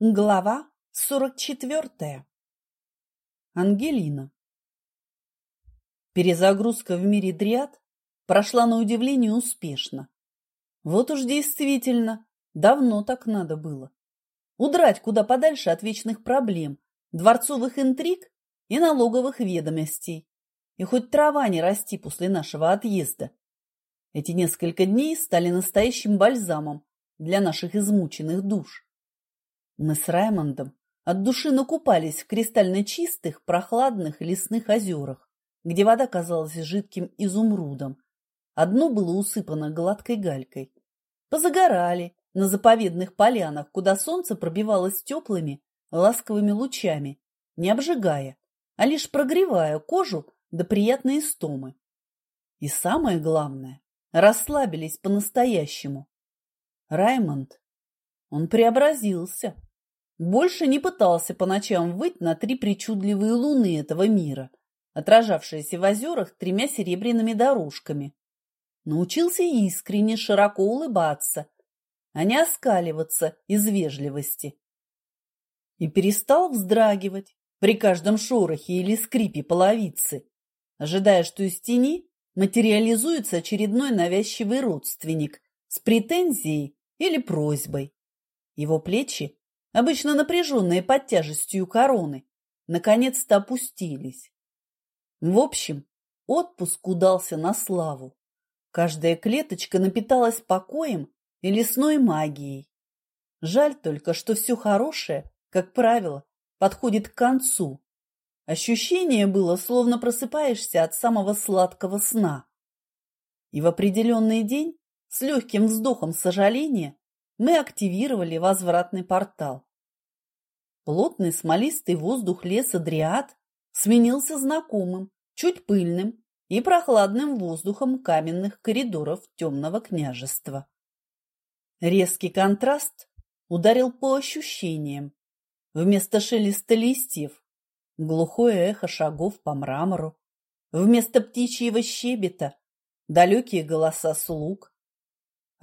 Глава сорок четвертая. Ангелина. Перезагрузка в мире дриад прошла на удивление успешно. Вот уж действительно, давно так надо было. Удрать куда подальше от вечных проблем, дворцовых интриг и налоговых ведомостей. И хоть трава не расти после нашего отъезда. Эти несколько дней стали настоящим бальзамом для наших измученных душ. Мы с Раймондом от души накупались в кристально чистых, прохладных лесных озерах, где вода казалась жидким изумрудом. Одно было усыпано гладкой галькой. Позагорали на заповедных полянах, куда солнце пробивалось теплыми, ласковыми лучами, не обжигая, а лишь прогревая кожу до приятной истомы. И самое главное, расслабились по-настоящему. Раймонд, он преобразился. Больше не пытался по ночам выть на три причудливые луны этого мира, отражавшиеся в озерах тремя серебряными дорожками. Научился искренне широко улыбаться, а не оскаливаться из вежливости. И перестал вздрагивать при каждом шорохе или скрипе половицы, ожидая, что из тени материализуется очередной навязчивый родственник с претензией или просьбой. Его плечи обычно напряженные под тяжестью короны, наконец-то опустились. В общем, отпуск удался на славу. Каждая клеточка напиталась покоем и лесной магией. Жаль только, что все хорошее, как правило, подходит к концу. Ощущение было, словно просыпаешься от самого сладкого сна. И в определенный день, с легким вздохом сожаления, мы активировали возвратный портал. Плотный смолистый воздух леса Дриад сменился знакомым, чуть пыльным и прохладным воздухом каменных коридоров темного княжества. Резкий контраст ударил по ощущениям. Вместо шелеста листьев – глухое эхо шагов по мрамору, вместо птичьего щебета – далекие голоса слуг,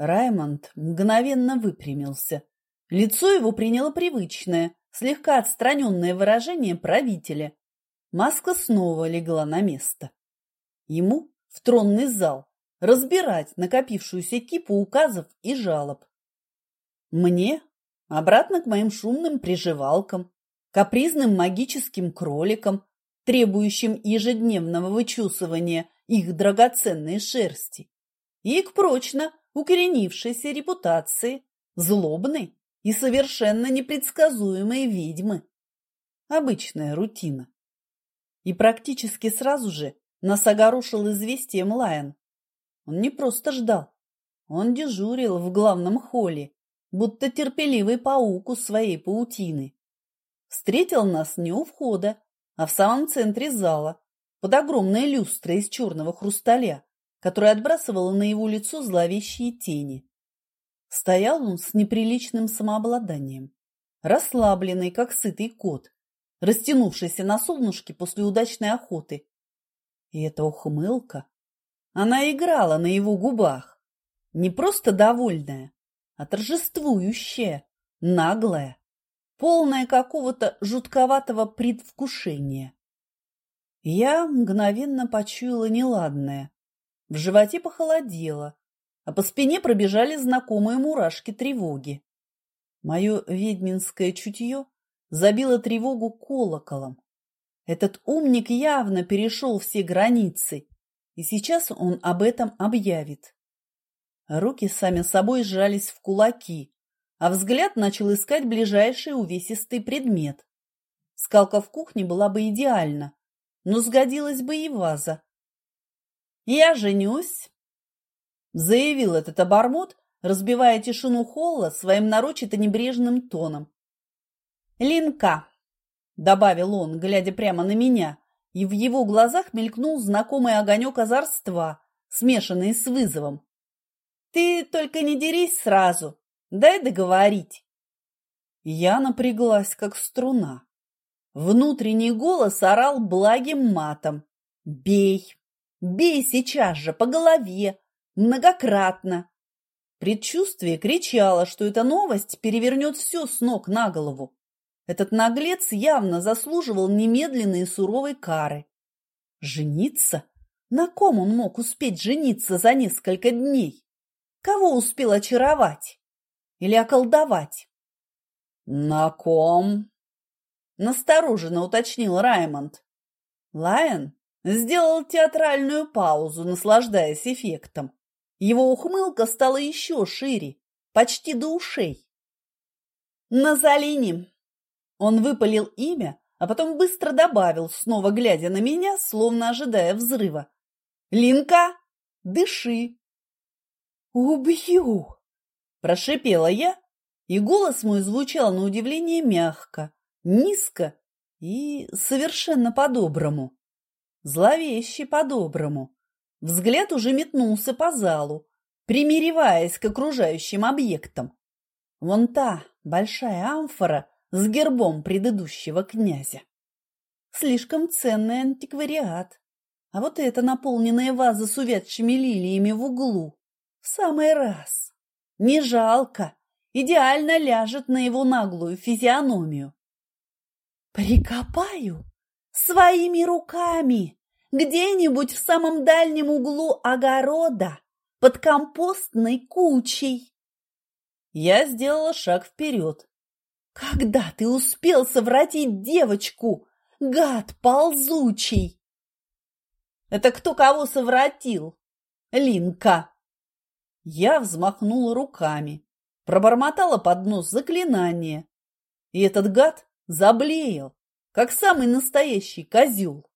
Раймонд мгновенно выпрямился. Лицо его приняло привычное, слегка отстраненное выражение правителя. Маска снова легла на место. Ему в тронный зал разбирать накопившуюся кипу указов и жалоб. Мне обратно к моим шумным приживалкам, капризным магическим кроликам, требующим ежедневного вычесывания их драгоценной шерсти, и к прочно укоренившейся репутации злобной и совершенно непредсказуемой ведьмы. Обычная рутина. И практически сразу же нас огорошил известием Лайон. Он не просто ждал. Он дежурил в главном холле, будто терпеливый паук у своей паутины. Встретил нас не у входа, а в самом центре зала, под огромной люстрой из черного хрусталя, которая отбрасывала на его лицо зловещие тени. Стоял он с неприличным самообладанием, расслабленный, как сытый кот, растянувшийся на солнышке после удачной охоты. И эта ухмылка, она играла на его губах, не просто довольная, а торжествующая, наглая, полная какого-то жутковатого предвкушения. Я мгновенно почуяла неладное в животе похолодело, а по спине пробежали знакомые мурашки тревоги. Мое ведьминское чутье забило тревогу колоколом. Этот умник явно перешел все границы, и сейчас он об этом объявит. Руки сами собой сжались в кулаки, а взгляд начал искать ближайший увесистый предмет. Скалка в кухне была бы идеальна, но сгодилась бы и ваза, «Я женюсь», — заявил этот обормот, разбивая тишину холла своим нарочито небрежным тоном. «Линка», — добавил он, глядя прямо на меня, и в его глазах мелькнул знакомый огонек озорства, смешанный с вызовом. «Ты только не дерись сразу, дай договорить». Я напряглась, как струна. Внутренний голос орал благим матом. «Бей! Бей сейчас же по голове, многократно. Предчувствие кричало, что эта новость перевернет все с ног на голову. Этот наглец явно заслуживал немедленной и суровой кары. Жениться? На ком он мог успеть жениться за несколько дней? Кого успел очаровать? Или околдовать? На ком? Настороженно уточнил Раймонд. Лайон сделал театральную паузу, наслаждаясь эффектом. Его ухмылка стала еще шире, почти до ушей. «Назалини!» Он выпалил имя, а потом быстро добавил, снова глядя на меня, словно ожидая взрыва. «Линка, дыши!» «Убью!» – прошипела я, и голос мой звучал на удивление мягко, низко и совершенно по-доброму. Зловеще по-доброму. Взгляд уже метнулся по залу, примиреваясь к окружающим объектам. Вон та большая амфора с гербом предыдущего князя. Слишком ценный антиквариат. А вот эта наполненная ваза с увядшими лилиями в углу. В самый раз. Не жалко. Идеально ляжет на его наглую физиономию. Прикопаю своими руками где-нибудь в самом дальнем углу огорода, под компостной кучей. Я сделала шаг вперед. Когда ты успел совратить девочку, гад ползучий? Это кто кого совратил? Линка. Я взмахнула руками, пробормотала под нос заклинание. И этот гад заблеял, как самый настоящий козел.